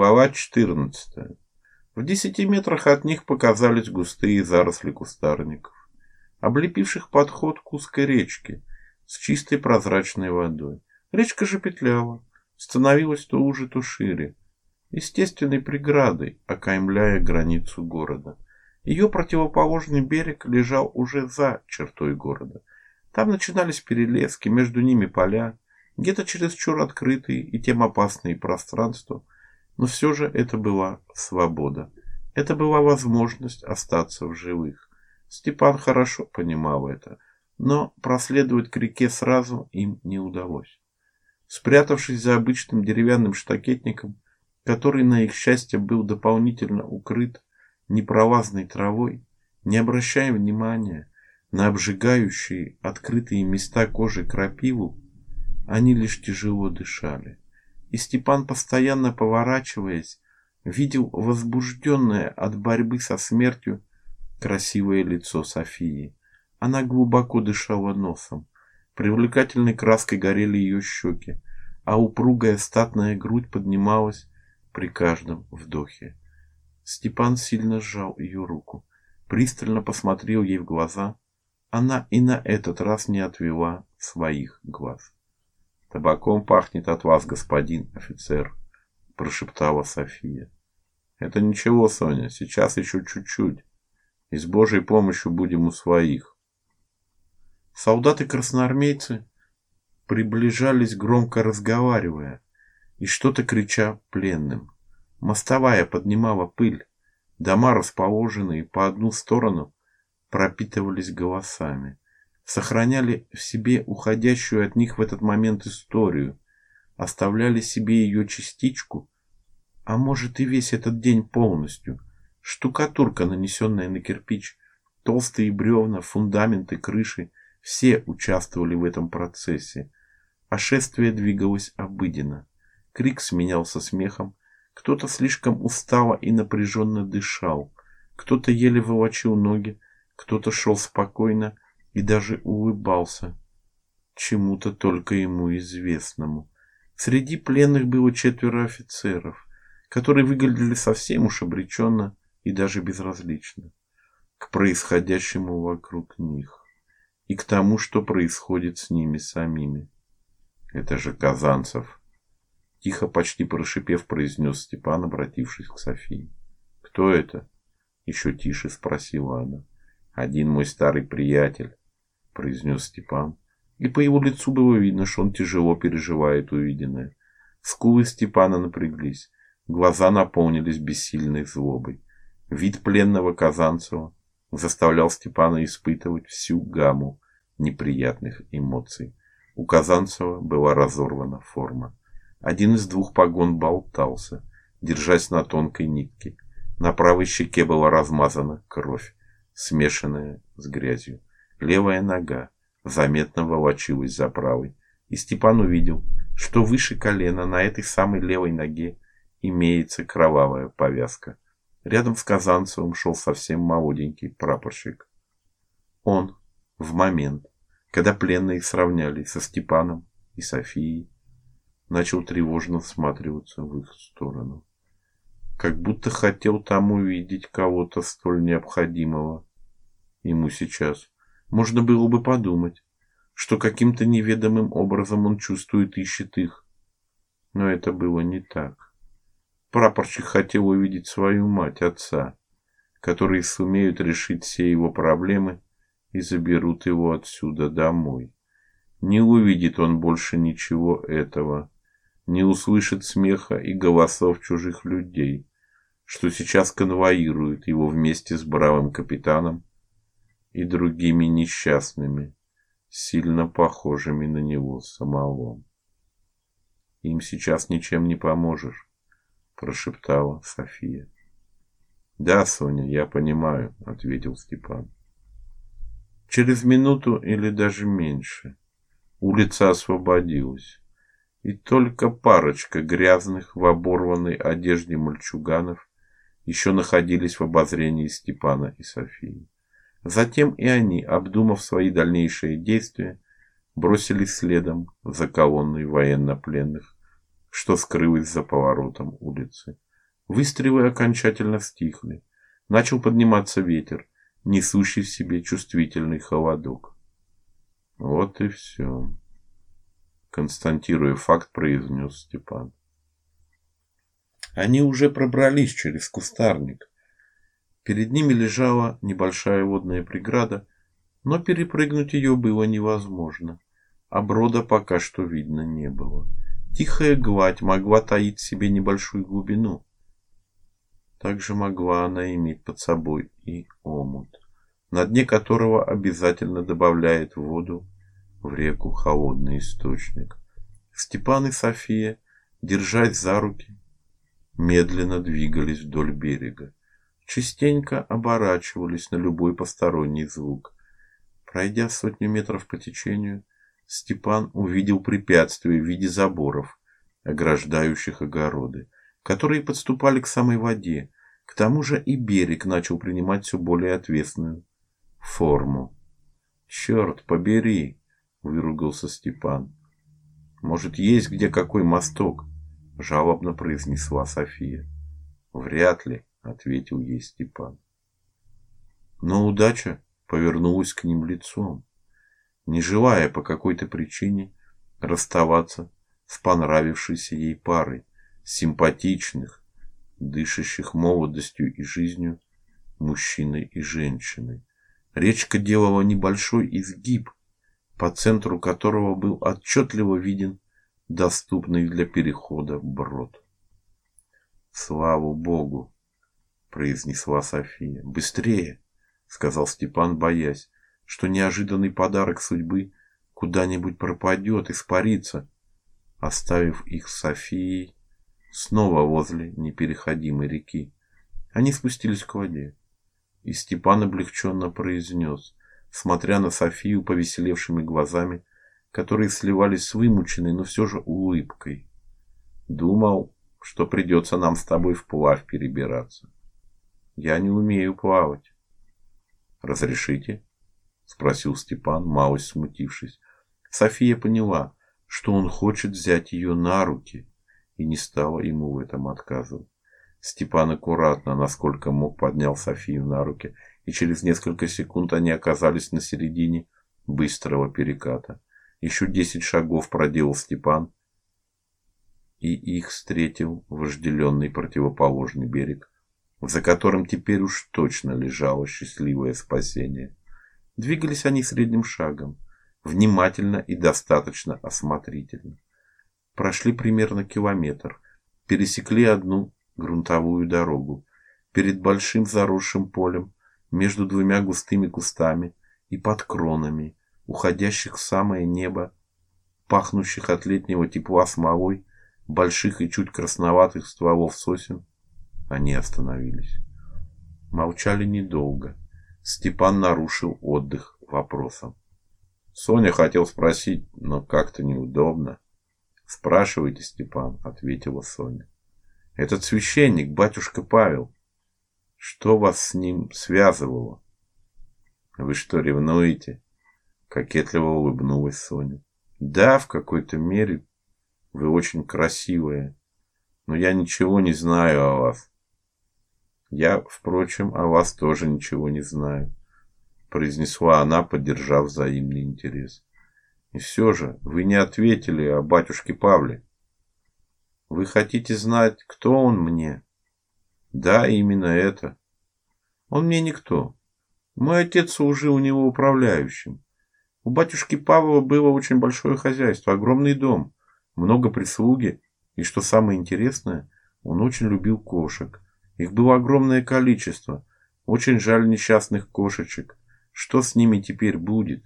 Глава 14. В десяти метрах от них показались густые заросли кустарников, облепивших подход к узкой речке с чистой прозрачной водой. Речка же петляла, становилась то уже, то шире, естественной преградой, окаймляя границу города. Ее противоположный берег лежал уже за чертой города. Там начинались перелески, между ними поля, где-то чересчур открытые и тем опасные пространства – но все же это была свобода. Это была возможность остаться в живых. Степан хорошо понимал это, но проследовать к реке сразу им не удалось. Спрятавшись за обычным деревянным штакетником, который на их счастье был дополнительно укрыт непролазной травой, не обращая внимания на обжигающие открытые места кожи крапиву, они лишь тяжело дышали и Степан, постоянно поворачиваясь, видел возбужденное от борьбы со смертью красивое лицо Софии. Она глубоко дышала носом, привлекательной краской горели ее щеки, а упругая статная грудь поднималась при каждом вдохе. Степан сильно сжал ее руку, пристально посмотрел ей в глаза. Она и на этот раз не отвела своих глаз. Табаком пахнет от вас, господин офицер, прошептала София. Это ничего, Соня, сейчас еще чуть-чуть. И с Божьей помощью будем у своих. Солдаты-красноармейцы приближались громко разговаривая и что-то крича пленным. Мостовая поднимала пыль, дома, расположенные по одну сторону, пропитывались голосами сохраняли в себе уходящую от них в этот момент историю, оставляли себе ее частичку, а может и весь этот день полностью. Штукатурка, нанесенная на кирпич, толстые бревна, фундаменты, крыши, все участвовали в этом процессе. А шествие двигалось обыденно. Крик сменялся смехом, кто-то слишком устало и напряженно дышал, кто-то еле волочил ноги, кто-то шел спокойно, и даже улыбался чему-то только ему известному. Среди пленных было четверо офицеров, которые выглядели совсем уж обреченно и даже безразлично к происходящему вокруг них и к тому, что происходит с ними самими. Это же Казанцев, тихо, почти прошипев, произнес Степан, обратившись к Софии. Кто это? еще тише спросила она. Один мой старый приятель, произнес Степан, и по его лицу было видно, что он тяжело переживает увиденное. Скулы Степана напряглись, глаза наполнились бессильной злобой. Вид пленного Казанцева заставлял Степана испытывать всю гамму неприятных эмоций. У Казанцева была разорвана форма. Один из двух погон болтался, держась на тонкой нитке. На правой щеке была размазана кровь, смешанная с грязью. Левая нога заметно волочилась за правой, и Степан увидел, что выше колена на этой самой левой ноге имеется кровавая повязка. Рядом с Казанцевым шел совсем молоденький прапорщик. Он в момент, когда пленные сравнялись со Степаном и Софией, начал тревожно всматриваться в их сторону, как будто хотел там увидеть кого-то столь необходимого ему сейчас. Можно было бы подумать, что каким-то неведомым образом он чувствует ищет их. Но это было не так. Прапорщик хотел увидеть свою мать, отца, которые сумеют решить все его проблемы и заберут его отсюда домой. Не увидит он больше ничего этого, не услышит смеха и голосов чужих людей, что сейчас конвоируют его вместе с бравым капитаном и другими несчастными, сильно похожими на него самого. Им сейчас ничем не поможешь, прошептала София. Да, Соня, я понимаю, ответил Степан. Через минуту или даже меньше улица освободилась, и только парочка грязных в оборванной одежде мальчуганов еще находились в обозрении Степана и Софии. Затем и они, обдумав свои дальнейшие действия, бросились следом за колонной военнопленных, что скрылось за поворотом улицы. Выстрелы окончательно стихли. Начал подниматься ветер, несущий в себе чувствительный холодок. Вот и все. Константируя факт, произнес Степан. Они уже пробрались через кустарник. Перед ними лежала небольшая водная преграда, но перепрыгнуть ее было невозможно, а брода пока что видно не было. Тихая гладь могла таить в себе небольшую глубину. Также могла она иметь под собой и омут, на дне которого обязательно добавляет воду в реку холодный источник. Степан и София, держась за руки, медленно двигались вдоль берега. Частенько оборачивались на любой посторонний звук. Пройдя сотню метров по течению, Степан увидел препятствия в виде заборов, ограждающих огороды которые подступали к самой воде. К тому же и берег начал принимать все более ответственную форму. Черт побери, выругался Степан. Может, есть где какой мосток? жалобно произнесла София. Вряд ли, ответил ей Степан. Но удача повернулась к ним лицом, не желая по какой-то причине расставаться с понравившейся ей парой симпатичных, дышащих молодостью и жизнью мужчиной и женщиной. Речка делала небольшой изгиб, по центру которого был отчетливо виден доступный для перехода брод. Слава богу, произнесла София. Быстрее, сказал Степан, боясь, что неожиданный подарок судьбы куда-нибудь пропадет, испарится, оставив их с Софией снова возле непереходимой реки. Они спустились к воде, и Степан облегченно произнес, смотря на Софию повеселевшими глазами, которые сливались с вымученной, но все же улыбкой. Думал, что придется нам с тобой вплавь перебираться. Я не умею плавать. Разрешите? спросил Степан, малость смутившись. София поняла, что он хочет взять ее на руки и не стала ему в этом отказывать. Степан аккуратно, насколько мог, поднял Софию на руки, и через несколько секунд они оказались на середине быстрого переката. Еще десять шагов проделал Степан, и их встретил вожделенный противоположный берег, за которым теперь уж точно лежало счастливое спасение. Двигались они средним шагом, внимательно и достаточно осмотрительно прошли примерно километр, пересекли одну грунтовую дорогу перед большим заросшим полем между двумя густыми кустами и под кронами, уходящих в самое небо, пахнущих от летнего тепла смолой, больших и чуть красноватых стволов сосен, они остановились. Молчали недолго. Степан нарушил отдых вопросом. Соня хотел спросить, но как-то неудобно. Спрашивайте, Степан, ответила Соня. Этот священник, батюшка Павел. Что вас с ним связывало? Вы что, ревнуете? кокетливо улыбнулась Соня. Да, в какой-то мере вы очень красивая, но я ничего не знаю о вас. Я, впрочем, о вас тоже ничего не знаю, произнесла она, поддержав взаимный интерес. И все же вы не ответили о батюшке Павле. Вы хотите знать, кто он мне? Да, именно это. Он мне никто. Мой отец служил у него управляющим. У батюшки Павла было очень большое хозяйство, огромный дом, много прислуги, и что самое интересное, он очень любил кошек. Их было огромное количество. Очень жаль несчастных кошечек. Что с ними теперь будет?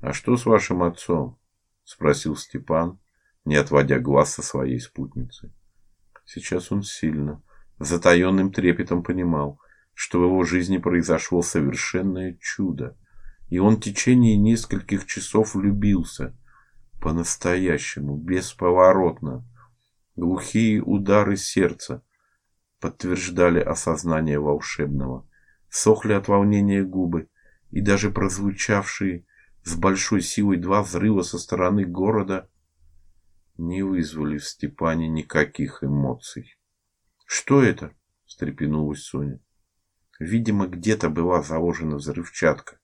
А что с вашим отцом? спросил Степан, не отводя глаз со своей спутницы. Сейчас он сильно, затаённым трепетом понимал, что в его жизни произошло совершенное чудо, и он в течение нескольких часов влюбился по-настоящему, бесповоротно. Глухие удары сердца подтверждали осознание волшебного. Сохли от волнения губы, и даже прозвучавшие с большой силой два взрыва со стороны города не вызвали в Степане никаких эмоций. Что это? встрепенулась Соня. Видимо, где-то была заложена взрывчатка,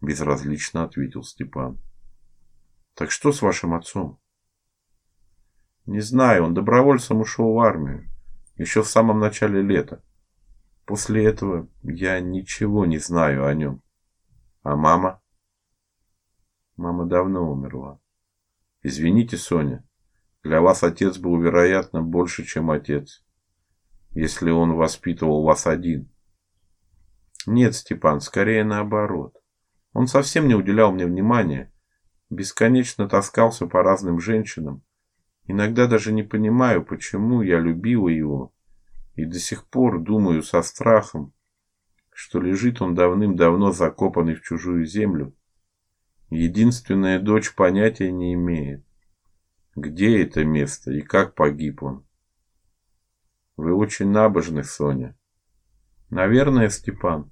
безразлично ответил Степан. Так что с вашим отцом? Не знаю, он добровольцем ушел в армию еще в самом начале лета. После этого я ничего не знаю о нем. А мама? Мама давно умерла. Извините, Соня. Для вас отец был, вероятно, больше, чем отец. Если он воспитывал вас один. Нет, Степан, скорее наоборот. Он совсем не уделял мне внимания, бесконечно таскался по разным женщинам. Иногда даже не понимаю, почему я любила его и до сих пор думаю со страхом, что лежит он давным-давно закопанный в чужую землю. Единственная дочь понятия не имеет, где это место и как погиб он. Вы очень набожны, Соня. Наверное, Степан.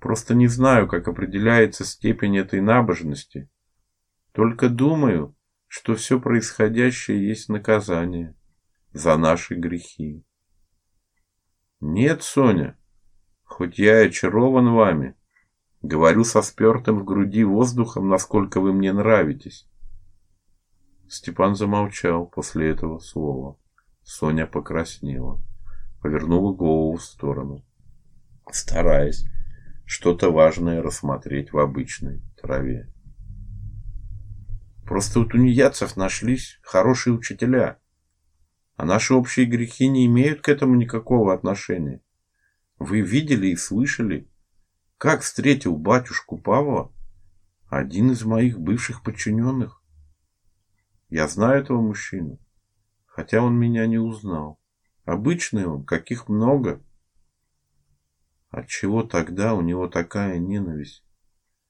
Просто не знаю, как определяется степень этой набожности. Только думаю, что все происходящее есть наказание за наши грехи. Нет, Соня, хоть я и очарован вами, говорю со спёртым в груди воздухом, насколько вы мне нравитесь. Степан замолчал после этого слова. Соня покраснела, повернула голову в сторону, стараясь что-то важное рассмотреть в обычной траве. Просто у тунеядцев нашлись хорошие учителя. А наши общие грехи не имеют к этому никакого отношения. Вы видели и слышали, как встретил батюшку Павла один из моих бывших подчиненных. Я знаю этого мужчину, хотя он меня не узнал. Обычный он, каких много. От чего тогда у него такая ненависть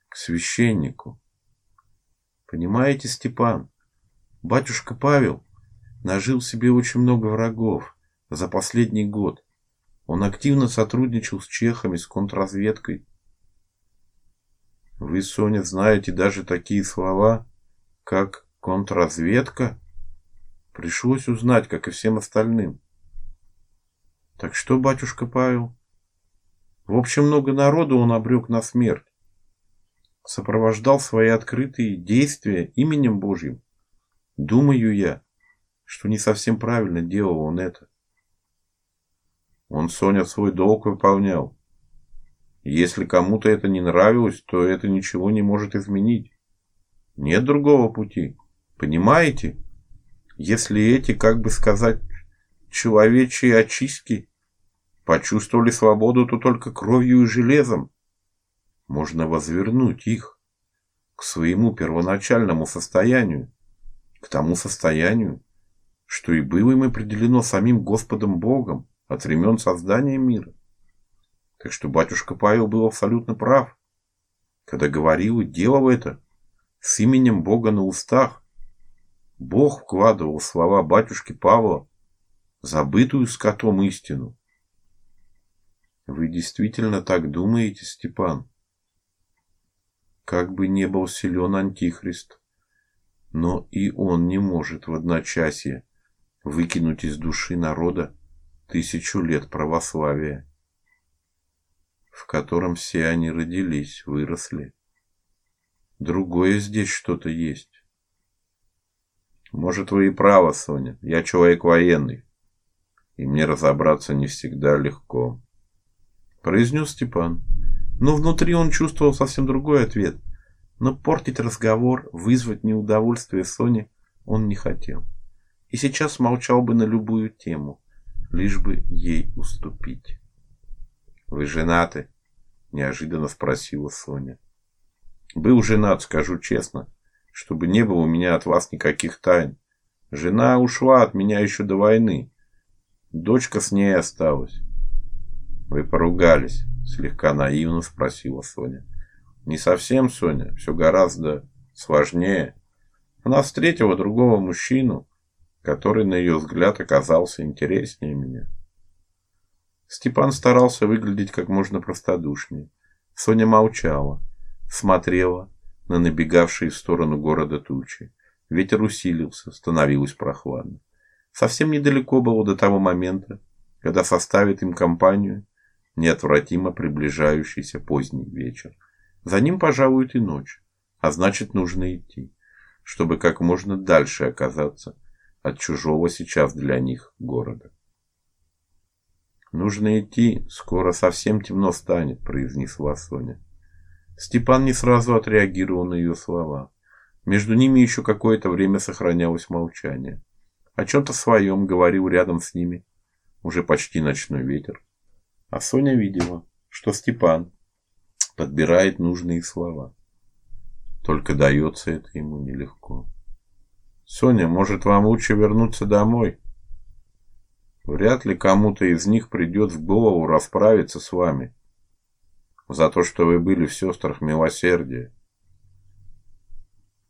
к священнику? Понимаете, Степан, батюшка Павел нажил себе очень много врагов за последний год. Он активно сотрудничал с чехами, с контрразведкой. Вы, Соня, знаете даже такие слова, как контрразведка? Пришлось узнать, как и всем остальным. Так что, батюшка Павел? В общем, много народу он обрек на смерть сопровождал свои открытые действия именем Божьим. Думаю я, что не совсем правильно делал он это. Он, Соня, свой долг выполнял. Если кому-то это не нравилось, то это ничего не может изменить. Нет другого пути. Понимаете? Если эти, как бы сказать, человечьи очистки почувствовали свободу, то только кровью и железом можно возвернуть их к своему первоначальному состоянию, к тому состоянию, что и было им определено самим Господом Богом от времен создания мира. Так что батюшка Павел был абсолютно прав, когда говорил и делал это с именем Бога на устах. Бог вкладывал слова батюшки Павла забытую скотом истину. Вы действительно так думаете, Степан? Как бы не был силен антихрист, но и он не может в одночасье выкинуть из души народа тысячу лет православия, в котором все они родились, выросли. Другое здесь что-то есть. Может, вы и правы, Соня. Я человек военный, и мне разобраться не всегда легко, произнес Степан. Но внутри он чувствовал совсем другой ответ. Но портить разговор, вызвать неудовольствие Соне он не хотел. И сейчас молчал бы на любую тему, лишь бы ей уступить. Вы женаты? неожиданно спросила Соня. Был женат, скажу честно, чтобы не было у меня от вас никаких тайн. Жена ушла от меня еще до войны. Дочка с ней осталась. Вы поругались? Слегка наивно спросила Соня. Не совсем, Соня, все гораздо сложнее. Она встретила другого мужчину, который на ее взгляд оказался интереснее меня. Степан старался выглядеть как можно простодушнее. Соня молчала, смотрела на набегавшие в сторону города тучи. Ветер усилился, становилось прохладно. Совсем недалеко было до того момента, когда составит им компанию неотвратимо приближающийся поздний вечер. За ним пожалует и ночь, а значит, нужно идти, чтобы как можно дальше оказаться от чужого сейчас для них города. Нужно идти, скоро совсем темно станет, произнесла Соня. Степан не сразу отреагировал на ее слова. Между ними еще какое-то время сохранялось молчание. О чем то своем говорил рядом с ними уже почти ночной ветер. А Соня видела, что Степан подбирает нужные слова. Только дается это ему нелегко. Соня, может, вам лучше вернуться домой? Вряд ли кому-то из них придет в голову расправиться с вами за то, что вы были в сестрах милосердия.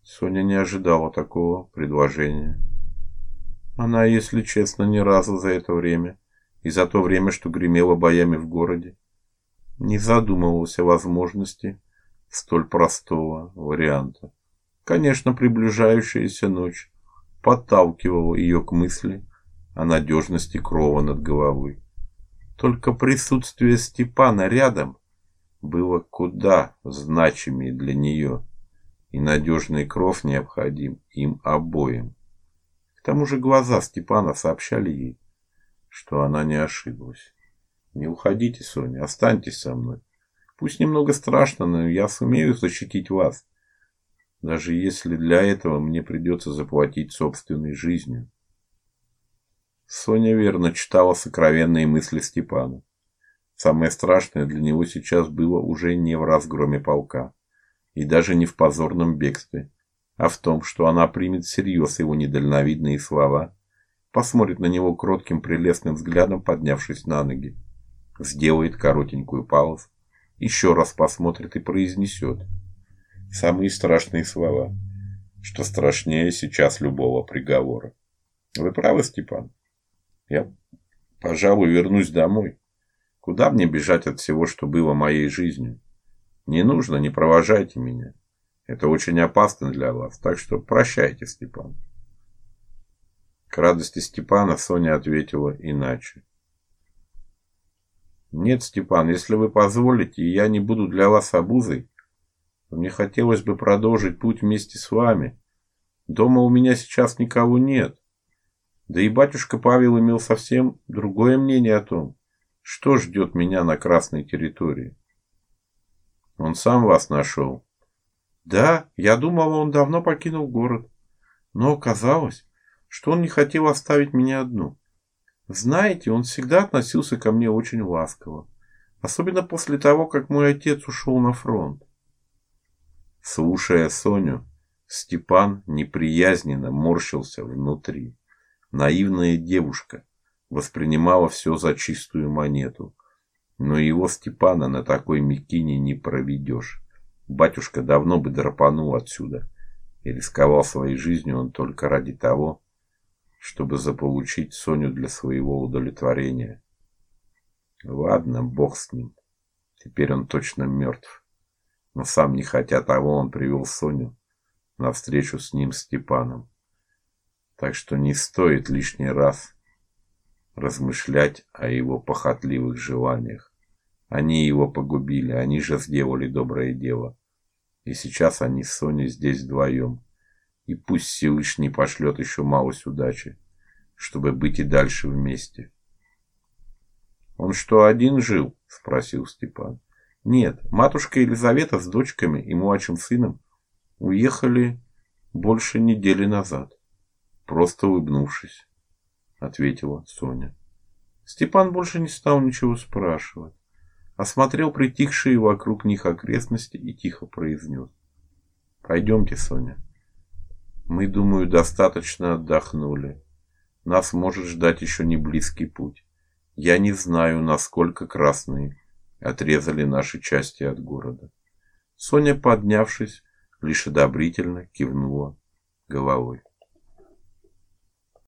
Соня не ожидала такого предложения. Она, если честно, ни разу за это время и за то время, что гремела боями в городе, не задумывалась о возможности столь простого варианта. Конечно, приближающаяся ночь подталкивала ее к мысли о надежности крова над головой. Только присутствие Степана рядом было куда значимее для нее, и надежный кров необходим им обоим. К тому же глаза Степана сообщали ей, что она не ошиблась. Не уходите, Соня, останьтесь со мной. Пусть немного страшно, но я сумею защитить вас, даже если для этого мне придется заплатить собственной жизнью. Соня верно читала сокровенные мысли Степана. Самое страшное для него сейчас было уже не в разгроме полка и даже не в позорном бегстве, а в том, что она примет всерьез его недальновидные слова посмотрит на него кротким прелестным взглядом, поднявшись на ноги, сделает коротенькую паузу, еще раз посмотрит и произнесет самые страшные слова, что страшнее сейчас любого приговора. Вы правы, Степан. Я, пожалуй, вернусь домой. Куда мне бежать от всего, что было моей жизнью? Не нужно, не провожайте меня. Это очень опасно для вас, так что прощайте, Степан. К радости Степана Соня ответила иначе. Нет, Степан, если вы позволите, я не буду для вас обузой, мне хотелось бы продолжить путь вместе с вами. Дома у меня сейчас никого нет. Да и батюшка Павел имел совсем другое мнение о том, что ждет меня на красной территории. Он сам вас нашел. Да, я думала, он давно покинул город. Но оказалось, что он не хотел оставить меня одну. Знаете, он всегда относился ко мне очень ласково, особенно после того, как мой отец ушел на фронт. Слушая Соню, Степан неприязненно морщился внутри. Наивная девушка воспринимала все за чистую монету. Но его Степана на такой мякине не проведешь. Батюшка давно бы драпанул отсюда, и рисковал своей жизнью он только ради того, чтобы заполучить Соню для своего удовлетворения. Ладно, бог с ним. Теперь он точно мертв. Но сам не хотя того, он привел Соню на встречу с ним Степаном. Так что не стоит лишний раз размышлять о его похотливых желаниях. Они его погубили, они же сделали доброе дело. И сейчас они с Соней здесь вдвоем. И пусть Всевышний пошлет еще малость удачи, чтобы быть и дальше вместе. Он что, один жил? спросил Степан. Нет, матушка Елизавета с дочками и младшим сыном уехали больше недели назад. Просто улыбнувшись, ответила Соня. Степан больше не стал ничего спрашивать, осмотрел притихшие вокруг них окрестности и тихо произнес: «Пойдемте, Соня. Мы, думаю, достаточно отдохнули. Нас может ждать еще не близкий путь. Я не знаю, насколько красные отрезали наши части от города. Соня, поднявшись, лишь одобрительно кивнула головой.